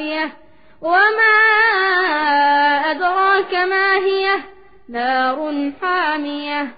هاوية وما أدراك ما هي نار حامية.